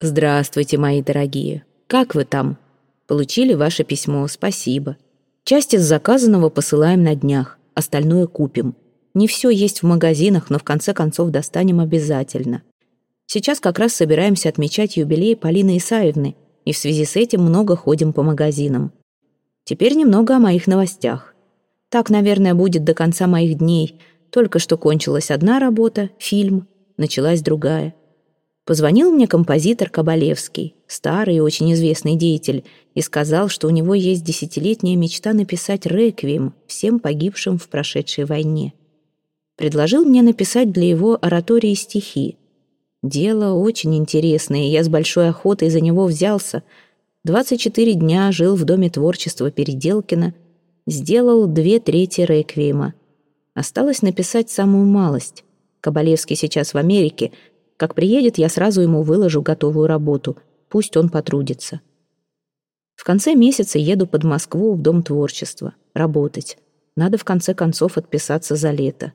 Здравствуйте, мои дорогие. Как вы там? Получили ваше письмо, спасибо. Часть из заказанного посылаем на днях, остальное купим. Не все есть в магазинах, но в конце концов достанем обязательно. Сейчас как раз собираемся отмечать юбилей Полины Исаевны, и в связи с этим много ходим по магазинам. Теперь немного о моих новостях. Так, наверное, будет до конца моих дней. Только что кончилась одна работа, фильм, началась другая. Позвонил мне композитор Кабалевский, старый и очень известный деятель, и сказал, что у него есть десятилетняя мечта написать реквием всем погибшим в прошедшей войне. Предложил мне написать для его оратории стихи. Дело очень интересное, я с большой охотой за него взялся. 24 дня жил в Доме творчества Переделкина, сделал две трети реквиема. Осталось написать самую малость. Кабалевский сейчас в Америке — как приедет, я сразу ему выложу готовую работу. Пусть он потрудится. В конце месяца еду под Москву в Дом творчества. Работать. Надо в конце концов отписаться за лето.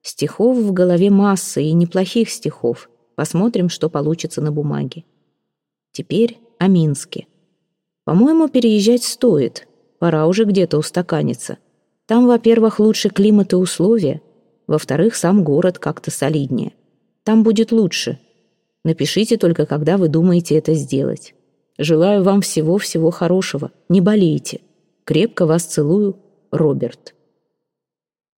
Стихов в голове масса и неплохих стихов. Посмотрим, что получится на бумаге. Теперь о Минске. По-моему, переезжать стоит. Пора уже где-то устаканиться. Там, во-первых, лучше климат и условия. Во-вторых, сам город как-то солиднее. Там будет лучше. Напишите только, когда вы думаете это сделать. Желаю вам всего-всего хорошего. Не болейте. Крепко вас целую, Роберт.